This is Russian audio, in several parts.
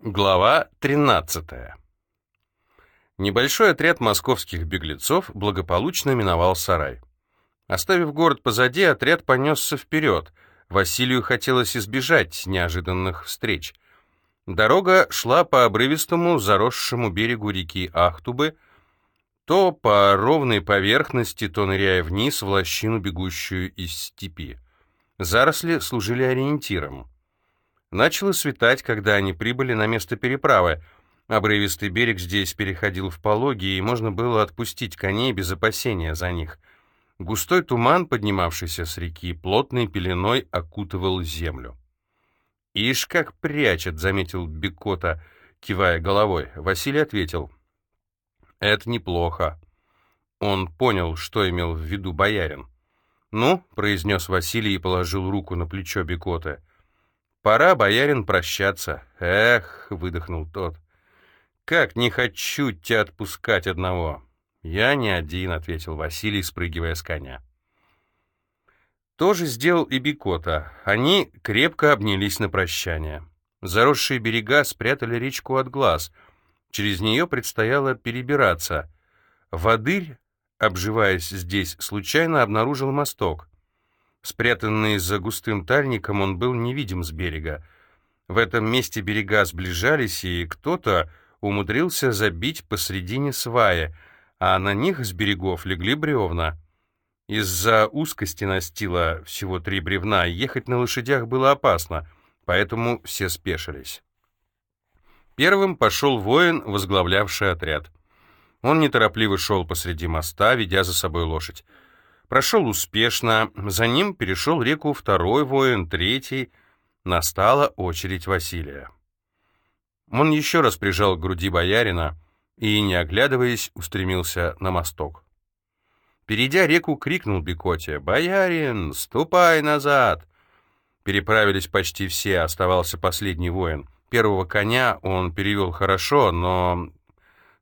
Глава 13. Небольшой отряд московских беглецов благополучно миновал сарай. Оставив город позади, отряд понесся вперед. Василию хотелось избежать неожиданных встреч. Дорога шла по обрывистому, заросшему берегу реки Ахтубы, то по ровной поверхности, то ныряя вниз в лощину, бегущую из степи. Заросли служили ориентиром. Начало светать, когда они прибыли на место переправы. Обрывистый берег здесь переходил в пологи, и можно было отпустить коней без опасения за них. Густой туман, поднимавшийся с реки, плотной пеленой окутывал землю. «Ишь, как прячет!» — заметил Бекота, кивая головой. Василий ответил. «Это неплохо». Он понял, что имел в виду боярин. «Ну», — произнес Василий и положил руку на плечо Бекота, — Пора, боярин, прощаться. Эх, выдохнул тот. Как не хочу тебя отпускать одного. Я не один, ответил Василий, спрыгивая с коня. Тоже сделал и Бикота. Они крепко обнялись на прощание. Заросшие берега спрятали речку от глаз. Через нее предстояло перебираться. Водырь, обживаясь здесь, случайно обнаружил мосток. Спрятанный за густым тальником, он был невидим с берега. В этом месте берега сближались, и кто-то умудрился забить посредине свая, а на них с берегов легли бревна. Из-за узкости настила всего три бревна, ехать на лошадях было опасно, поэтому все спешились. Первым пошел воин, возглавлявший отряд. Он неторопливо шел посреди моста, ведя за собой лошадь. Прошел успешно, за ним перешел реку второй воин, третий. Настала очередь Василия. Он еще раз прижал к груди боярина и, не оглядываясь, устремился на мосток. Перейдя реку, крикнул Бекоте «Боярин, ступай назад!» Переправились почти все, оставался последний воин. Первого коня он перевел хорошо, но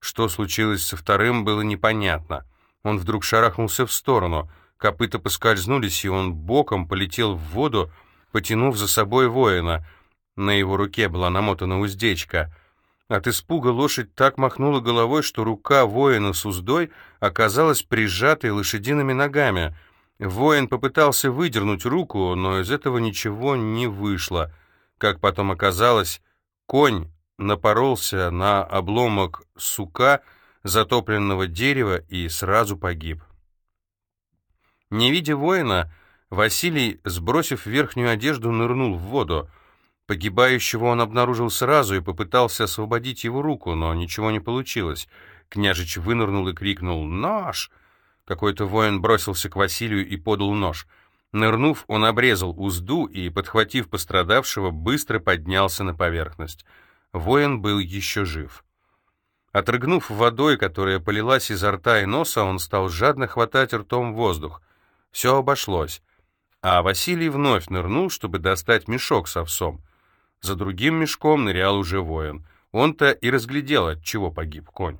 что случилось со вторым, было непонятно — он вдруг шарахнулся в сторону. Копыта поскользнулись, и он боком полетел в воду, потянув за собой воина. На его руке была намотана уздечка. От испуга лошадь так махнула головой, что рука воина с уздой оказалась прижатой лошадиными ногами. Воин попытался выдернуть руку, но из этого ничего не вышло. Как потом оказалось, конь напоролся на обломок сука, затопленного дерева и сразу погиб. Не видя воина, Василий, сбросив верхнюю одежду, нырнул в воду. Погибающего он обнаружил сразу и попытался освободить его руку, но ничего не получилось. Княжич вынырнул и крикнул «Нож!». Какой-то воин бросился к Василию и подал нож. Нырнув, он обрезал узду и, подхватив пострадавшего, быстро поднялся на поверхность. Воин был еще жив. Отрыгнув водой, которая полилась изо рта и носа, он стал жадно хватать ртом воздух. Все обошлось. А Василий вновь нырнул, чтобы достать мешок с овсом. За другим мешком нырял уже воин. Он-то и разглядел, от чего погиб конь.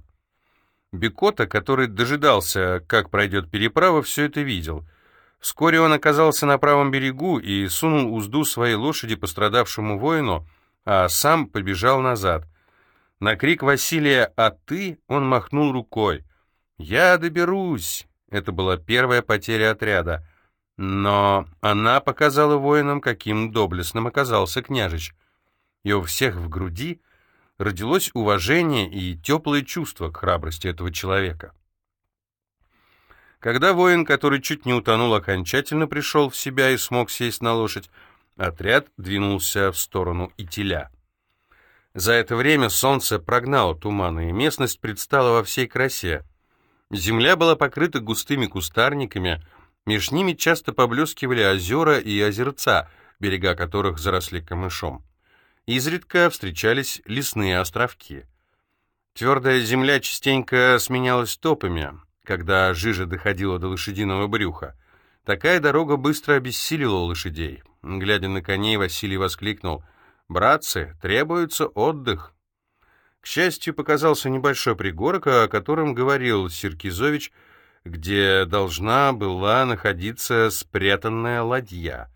Бекота, который дожидался, как пройдет переправа, все это видел. Вскоре он оказался на правом берегу и сунул узду своей лошади пострадавшему воину, а сам побежал назад — на крик Василия «А ты?» он махнул рукой. «Я доберусь!» Это была первая потеря отряда. Но она показала воинам, каким доблестным оказался княжич. И у всех в груди родилось уважение и теплое чувство к храбрости этого человека. Когда воин, который чуть не утонул окончательно, пришел в себя и смог сесть на лошадь, отряд двинулся в сторону Итиля. За это время солнце прогнало туманы, и местность предстала во всей красе. Земля была покрыта густыми кустарниками, меж ними часто поблескивали озера и озерца, берега которых заросли камышом. Изредка встречались лесные островки. Твердая земля частенько сменялась топами, когда жижа доходила до лошадиного брюха. Такая дорога быстро обессилила лошадей. Глядя на коней, Василий воскликнул — «Братцы, требуется отдых». К счастью, показался небольшой пригорок, о котором говорил Сиркизович, где должна была находиться спрятанная ладья.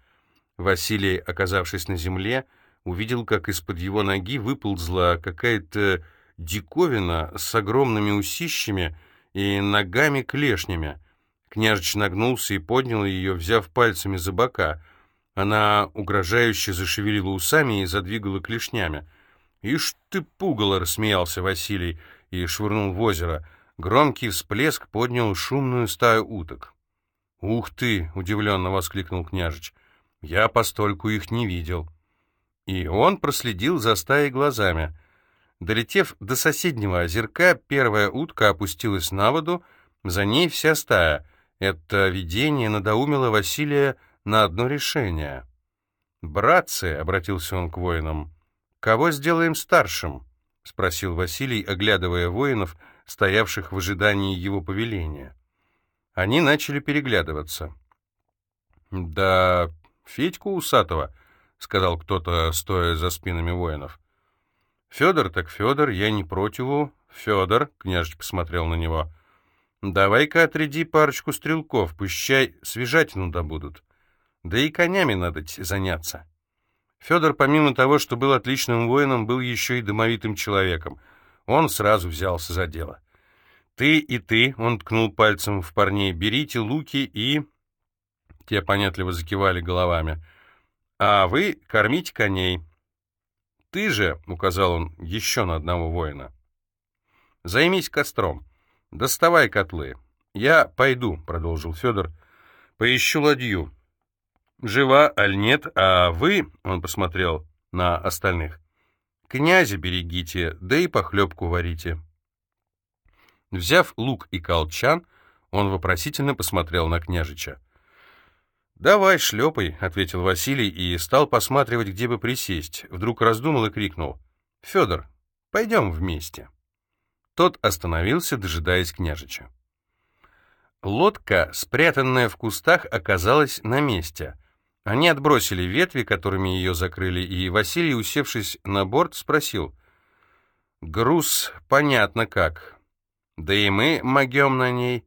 Василий, оказавшись на земле, увидел, как из-под его ноги выползла какая-то диковина с огромными усищами и ногами-клешнями. Княжич нагнулся и поднял ее, взяв пальцами за бока. Она угрожающе зашевелила усами и задвигала клешнями. «Ишь ты, пугало!» — рассмеялся Василий и швырнул в озеро. Громкий всплеск поднял шумную стаю уток. «Ух ты!» — удивленно воскликнул княжич. «Я постольку их не видел». И он проследил за стаей глазами. Долетев до соседнего озерка, первая утка опустилась на воду, за ней вся стая. Это видение надоумило Василия на одно решение. «Братцы», — обратился он к воинам, — «кого сделаем старшим?» — спросил Василий, оглядывая воинов, стоявших в ожидании его повеления. Они начали переглядываться. «Да Федьку Усатого», — сказал кто-то, стоя за спинами воинов. «Федор так Федор, я не противу. Федор», — княжич посмотрел на него, — «давай-ка отряди парочку стрелков, пущай свежатину добудут. Да и конями надо заняться». Федор, помимо того, что был отличным воином, был еще и домовитым человеком. Он сразу взялся за дело. «Ты и ты», — он ткнул пальцем в парней, — «берите луки и...» Те понятливо закивали головами. «А вы кормите коней». «Ты же», — указал он еще на одного воина, — «займись костром. Доставай котлы. Я пойду», — продолжил Федор, — «поищу ладью. Жива, аль нет, а вы, — он посмотрел на остальных, — князя берегите, да и похлебку варите». Взяв лук и колчан, он вопросительно посмотрел на княжича. «Давай, шлепай», — ответил Василий и стал посматривать, где бы присесть. Вдруг раздумал и крикнул. «Федор, пойдем вместе». Тот остановился, дожидаясь княжича. Лодка, спрятанная в кустах, оказалась на месте. Они отбросили ветви, которыми ее закрыли, и Василий, усевшись на борт, спросил. «Груз понятно как. Да и мы могем на ней.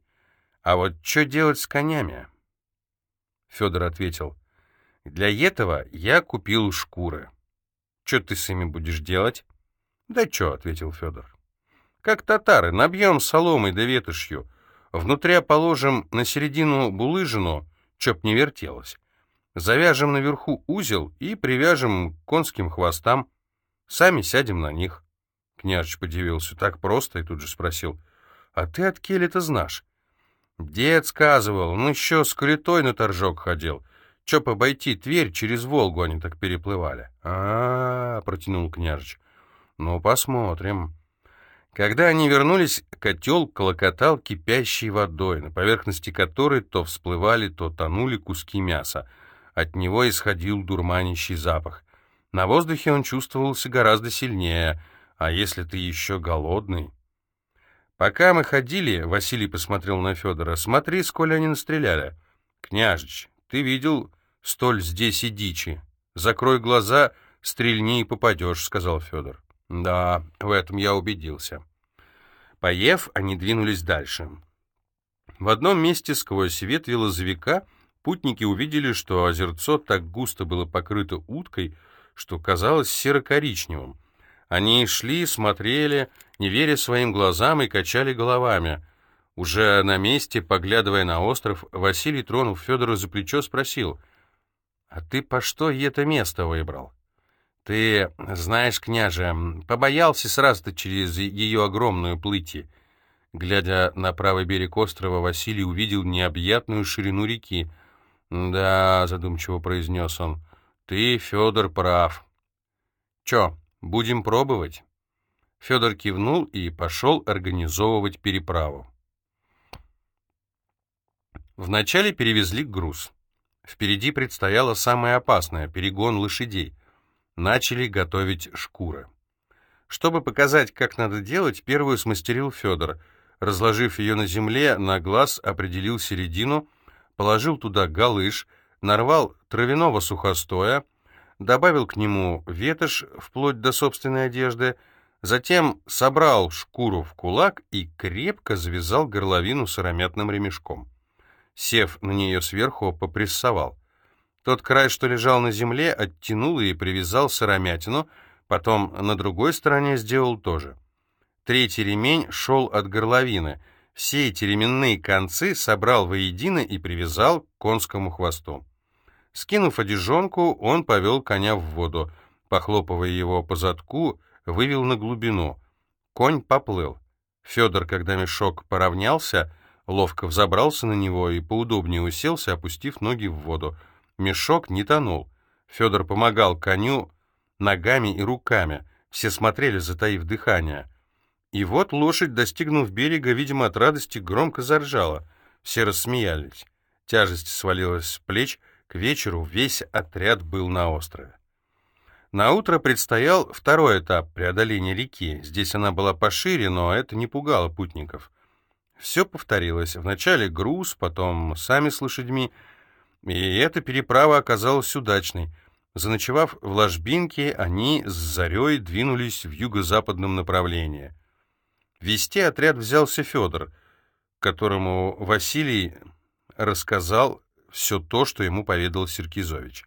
А вот что делать с конями? Федор ответил. Для этого я купил шкуры. Что ты с ними будешь делать? Да что, ответил Федор. Как татары, набьем соломой да ветошью. Внутря положим на середину булыжину, чтоб не вертелось. Завяжем наверху узел и привяжем к конским хвостам. Сами сядем на них. Княжич подивился так просто и тут же спросил — а ты от Келли-то знаешь? Дед сказывал, ну еще с калитой на торжок ходил. Чоп обойти Тверь, через Волгу они так переплывали. а, -а, -а протянул княжич. Ну, посмотрим. Когда они вернулись, котел колокотал кипящей водой, на поверхности которой то всплывали, то тонули куски мяса. От него исходил дурманящий запах. На воздухе он чувствовался гораздо сильнее, а если ты еще голодный... Пока мы ходили, Василий посмотрел на Федора, смотри, сколь они настреляли. Княжич, ты видел столь здесь и дичи? Закрой глаза, стрельни и попадешь, сказал Федор. Да, в этом я убедился. Поев, они двинулись дальше. В одном месте сквозь ветви лозовика путники увидели, что озерцо так густо было покрыто уткой, что казалось серо-коричневым. Они шли, смотрели, не веря своим глазам и качали головами. Уже на месте, поглядывая на остров, Василий, тронув Федора за плечо, спросил, «А ты по что это место выбрал?» «Ты, знаешь, княже, побоялся сразу-то через ее огромную плыти». Глядя на правый берег острова, Василий увидел необъятную ширину реки. «Да», — задумчиво произнес он, — «ты, Федор, прав». «Чё, будем пробовать?» Федор кивнул и пошел организовывать переправу. Вначале перевезли груз. Впереди предстояло самое опасное — перегон лошадей. Начали готовить шкуры. Чтобы показать, как надо делать, первую смастерил Федор. Разложив ее на земле, на глаз определил середину, положил туда галыш, нарвал травяного сухостоя, добавил к нему ветошь вплоть до собственной одежды — Затем собрал шкуру в кулак и крепко завязал горловину сыромятным ремешком. Сев на нее сверху, попрессовал. Тот край, что лежал на земле, оттянул и привязал сыромятину, потом на другой стороне сделал тоже. Третий ремень шел от горловины. Все эти ременные концы собрал воедино и привязал к конскому хвосту. Скинув одежонку, он повел коня в воду. Похлопывая его по задку, вывел на глубину. Конь поплыл. Федор, когда мешок поравнялся, ловко взобрался на него и поудобнее уселся, опустив ноги в воду. Мешок не тонул. Федор помогал коню ногами и руками. Все смотрели, затаив дыхание. И вот лошадь, достигнув берега, видимо, от радости громко заржала. Все рассмеялись. Тяжесть свалилась с плеч. К вечеру весь отряд был на острове. На утро предстоял второй этап преодоления реки. Здесь она была пошире, но это не пугало путников. Все повторилось. Вначале груз, потом сами с лошадьми. И эта переправа оказалась удачной. Заночевав в ложбинке, они с зарей двинулись в юго-западном направлении. Вести отряд взялся Федор, которому Василий рассказал все то, что ему поведал Серкизович.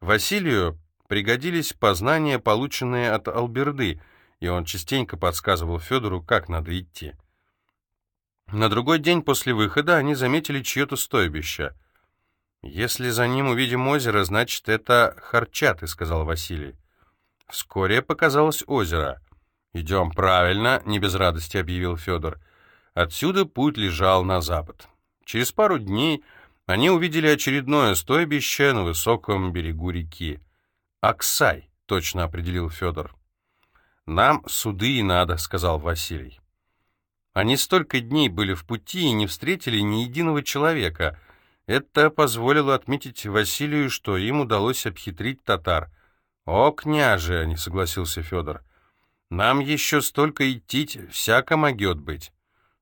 Василию пригодились познания, полученные от Алберды, и он частенько подсказывал Федору, как надо идти. На другой день после выхода они заметили чье-то стойбище. «Если за ним увидим озеро, значит, это Харчаты», — сказал Василий. Вскоре показалось озеро. «Идем правильно», — не без радости объявил Федор. Отсюда путь лежал на запад. Через пару дней они увидели очередное стойбище на высоком берегу реки. «Аксай», — точно определил Федор. «Нам суды и надо», — сказал Василий. Они столько дней были в пути и не встретили ни единого человека. Это позволило отметить Василию, что им удалось обхитрить татар. «О, княже!» — не согласился Федор. «Нам еще столько идти, всяко могет быть».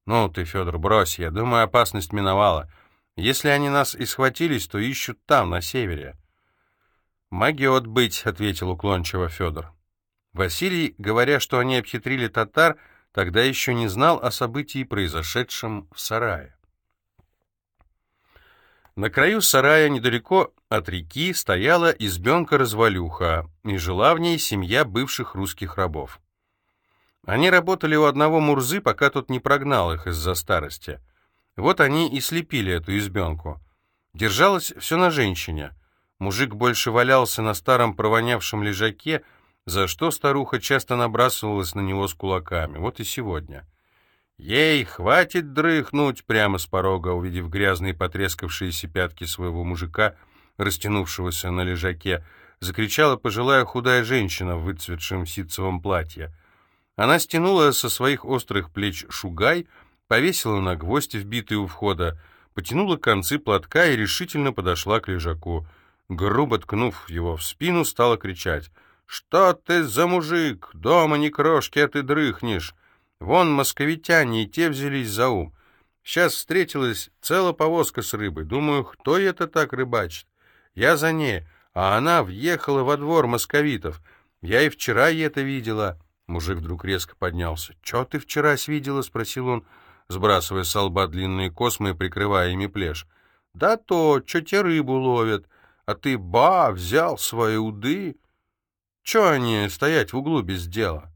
«Ну ты, Федор, брось, я думаю, опасность миновала. Если они нас и схватились, то ищут там, на севере». «Могет быть», — ответил уклончиво Федор. Василий, говоря, что они обхитрили татар, — тогда еще не знал о событии, произошедшем в сарае. На краю сарая, недалеко от реки, стояла избенка-развалюха, и жила в ней семья бывших русских рабов. Они работали у одного Мурзы, пока тот не прогнал их из-за старости. Вот они и слепили эту избенку. Держалось все на женщине. Мужик больше валялся на старом провонявшем лежаке, за что старуха часто набрасывалась на него с кулаками. Вот и сегодня. «Ей, хватит дрыхнуть!» прямо с порога, увидев грязные потрескавшиеся пятки своего мужика, растянувшегося на лежаке, закричала пожилая худая женщина в выцветшем ситцевом платье. Она стянула со своих острых плеч шугай, повесила на гвоздь, вбитый у входа, потянула концы платка и решительно подошла к лежаку. Грубо ткнув его в спину, стала кричать — «Что ты за мужик? Дома не крошки, а ты дрыхнешь. Вон московитяне и те взялись за ум. Сейчас встретилась целая повозка с рыбой. Думаю, кто это так рыбачит? Я за ней, а она въехала во двор московитов. Я и вчера это видела». Мужик вдруг резко поднялся. «Че ты вчера видела?» — спросил он, сбрасывая с лба длинные космы и прикрывая ими плешь. «Да то, что те рыбу ловят, а ты, ба, взял свои уды...» Че они стоять в углу без дела?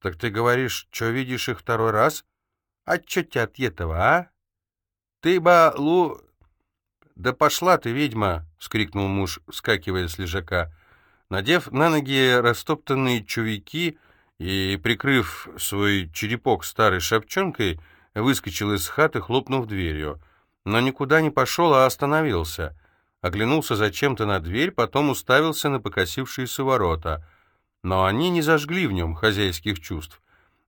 Так ты говоришь, что видишь их второй раз? А че тебе от этого, а? Ты ба, Лу... Да пошла ты, ведьма! — вскрикнул муж, вскакивая с лежака. Надев на ноги растоптанные чувики и, прикрыв свой черепок старой шапчонкой, выскочил из хаты, хлопнув дверью. Но никуда не пошел, а остановился — оглянулся зачем-то на дверь, потом уставился на покосившиеся ворота. Но они не зажгли в нем хозяйских чувств.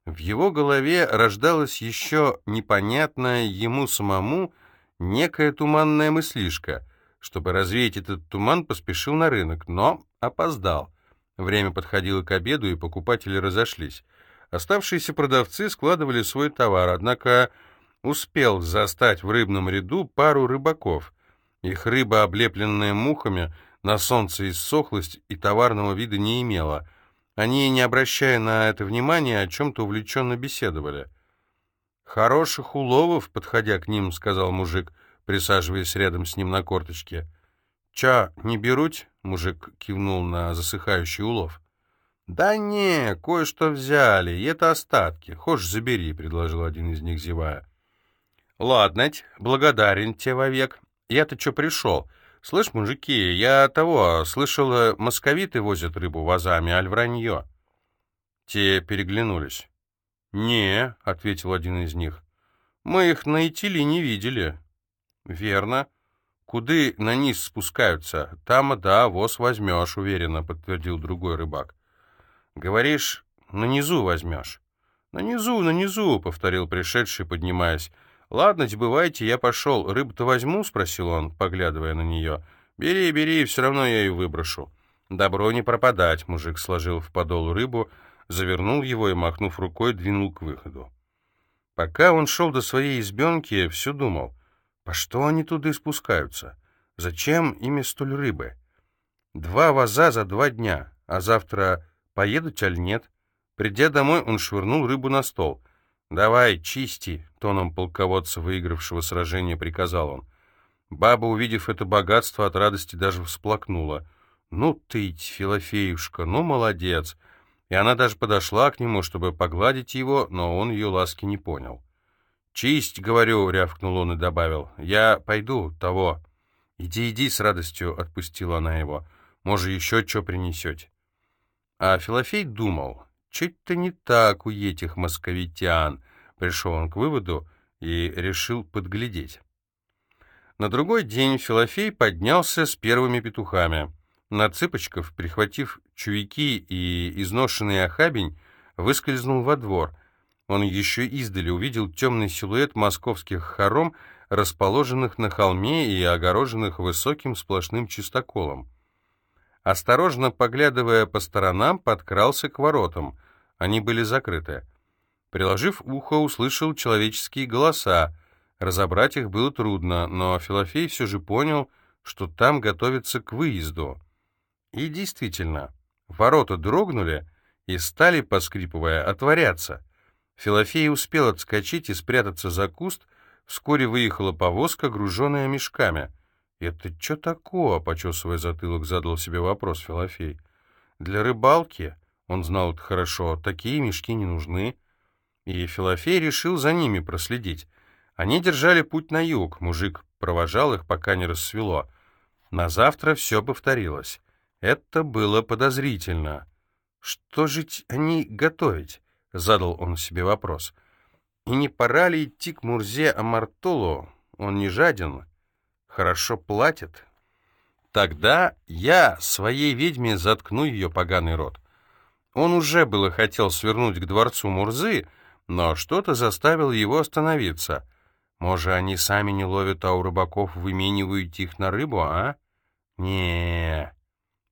В его голове рождалась еще непонятная ему самому некая туманная мыслишка. Чтобы развеять этот туман, поспешил на рынок, но опоздал. Время подходило к обеду, и покупатели разошлись. Оставшиеся продавцы складывали свой товар, однако успел застать в рыбном ряду пару рыбаков — их рыба, облепленная мухами, на солнце иссохлась и товарного вида не имела. Они, не обращая на это внимания, о чем-то увлеченно беседовали. «Хороших уловов», — подходя к ним, — сказал мужик, присаживаясь рядом с ним на корточке. «Ча, не беруть?» — мужик кивнул на засыхающий улов. «Да не, кое-что взяли, и это остатки. Хочешь, забери», — предложил один из них, зевая. «Ладнать, благодарен тебе вовек. Я-то что пришел? Слышь, мужики, я того, слышал, московиты возят рыбу вазами, аль вранье?» Те переглянулись. «Не», — ответил один из них, — «мы их на Итиле не видели». «Верно. Куды на низ спускаются? Там, да, воз возьмешь, уверенно», — подтвердил другой рыбак. «Говоришь, на низу возьмешь?» «На низу, на низу», — повторил пришедший, поднимаясь. «Ладно, бывайте, я пошел. Рыбу-то возьму?» — спросил он, поглядывая на нее. «Бери, бери, все равно я ее выброшу». «Добро не пропадать», — мужик сложил в подол рыбу, завернул его и, махнув рукой, двинул к выходу. Пока он шел до своей избенки, все думал, по что они туда спускаются? Зачем ими столь рыбы? Два ваза за два дня, а завтра поедут аль нет? Придя домой, он швырнул рыбу на стол. «Давай, чисти!» — тоном полководца, выигравшего сражение, приказал он. Баба, увидев это богатство, от радости даже всплакнула. «Ну ты, Филофеюшка, ну молодец!» И она даже подошла к нему, чтобы погладить его, но он ее ласки не понял. «Чисть, — говорю, — рявкнул он и добавил, — я пойду, того». «Иди, иди, — с радостью отпустила она его, — может, еще что принесете». А Филофей думал, чуть-то не так у этих московитян. Пришел он к выводу и решил подглядеть. На другой день Филофей поднялся с первыми петухами. На цыпочков, прихватив чуйки и изношенный охабень, выскользнул во двор. Он еще издали увидел темный силуэт московских хором, расположенных на холме и огороженных высоким сплошным чистоколом. Осторожно поглядывая по сторонам, подкрался к воротам. Они были закрыты. Приложив ухо, услышал человеческие голоса. Разобрать их было трудно, но Филофей все же понял, что там готовится к выезду. И действительно, ворота дрогнули и стали, поскрипывая, отворяться. Филофей успел отскочить и спрятаться за куст, вскоре выехала повозка, груженная мешками — «Это что такое?» — почесывая затылок, задал себе вопрос Филофей. «Для рыбалки?» — он знал это хорошо. «Такие мешки не нужны». И Филофей решил за ними проследить. Они держали путь на юг. Мужик провожал их, пока не рассвело. На завтра все повторилось. Это было подозрительно. «Что же они готовить?» — задал он себе вопрос. «И не пора ли идти к Мурзе Амартолу? Он не жаден» хорошо платят. Тогда я своей ведьме заткну ее поганый рот. Он уже было хотел свернуть к дворцу Мурзы, но что-то заставило его остановиться. Может, они сами не ловят, а у рыбаков выменивают их на рыбу, а? не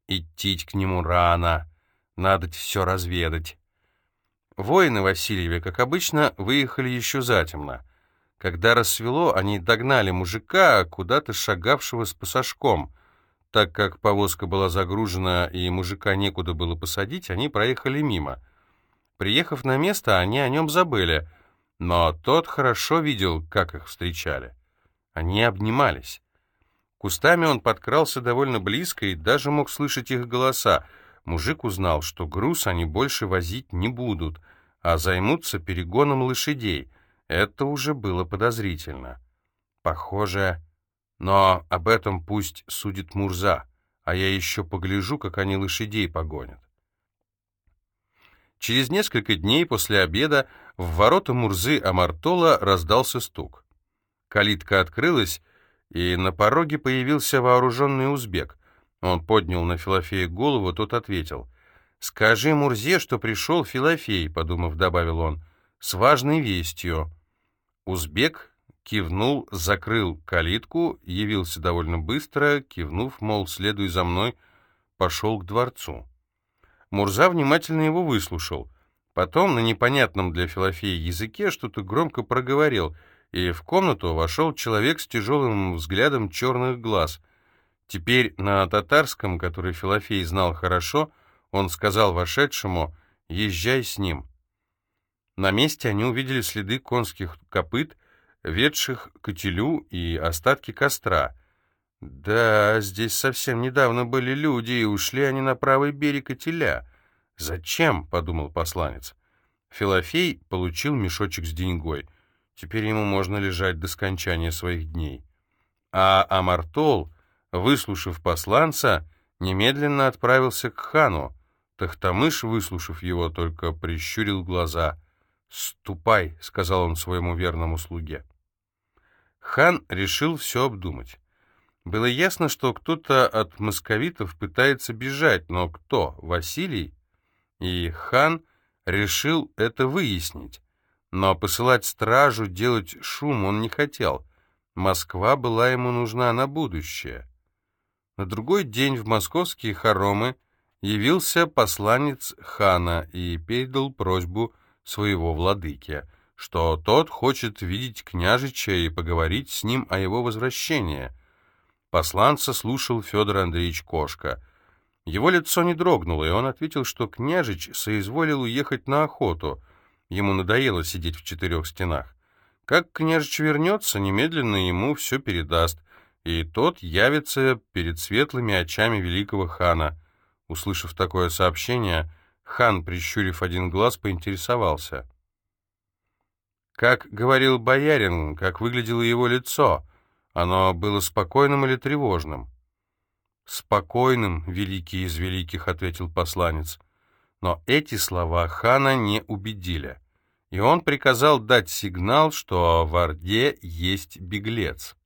идти к нему рано, надо все разведать. Воины Васильеве, как обычно, выехали еще затемно. Когда рассвело, они догнали мужика, куда-то шагавшего с пасашком. Так как повозка была загружена и мужика некуда было посадить, они проехали мимо. Приехав на место, они о нем забыли, но тот хорошо видел, как их встречали. Они обнимались. Кустами он подкрался довольно близко и даже мог слышать их голоса. Мужик узнал, что груз они больше возить не будут, а займутся перегоном лошадей — это уже было подозрительно. Похоже, но об этом пусть судит Мурза, а я еще погляжу, как они лошадей погонят. Через несколько дней после обеда в ворота Мурзы Амартола раздался стук. Калитка открылась, и на пороге появился вооруженный узбек. Он поднял на Филофея голову, тот ответил. «Скажи Мурзе, что пришел Филофей», — подумав, добавил он, — «с важной вестью». Узбек кивнул, закрыл калитку, явился довольно быстро, кивнув, мол, следуй за мной, пошел к дворцу. Мурза внимательно его выслушал. Потом на непонятном для Филофея языке что-то громко проговорил, и в комнату вошел человек с тяжелым взглядом черных глаз. Теперь на татарском, который Филофей знал хорошо, он сказал вошедшему «Езжай с ним». На месте они увидели следы конских копыт, ведших к котелю и остатки костра. «Да, здесь совсем недавно были люди, и ушли они на правый берег Ителя. Зачем?» — подумал посланец. Филофей получил мешочек с деньгой. Теперь ему можно лежать до скончания своих дней. А Амартол, выслушав посланца, немедленно отправился к хану. Тахтамыш, выслушав его, только прищурил глаза. «Ступай», — сказал он своему верному слуге. Хан решил все обдумать. Было ясно, что кто-то от московитов пытается бежать, но кто? Василий? И хан решил это выяснить. Но посылать стражу, делать шум он не хотел. Москва была ему нужна на будущее. На другой день в московские хоромы явился посланец хана и передал просьбу своего владыке, что тот хочет видеть княжича и поговорить с ним о его возвращении. Посланца слушал Федор Андреевич Кошка. Его лицо не дрогнуло, и он ответил, что княжич соизволил уехать на охоту. Ему надоело сидеть в четырех стенах. Как княжич вернется, немедленно ему все передаст, и тот явится перед светлыми очами великого хана. Услышав такое сообщение, хан, прищурив один глаз, поинтересовался. Как говорил боярин, как выглядело его лицо, оно было спокойным или тревожным? «Спокойным, великий из великих», — ответил посланец. Но эти слова хана не убедили, и он приказал дать сигнал, что в Орде есть беглец.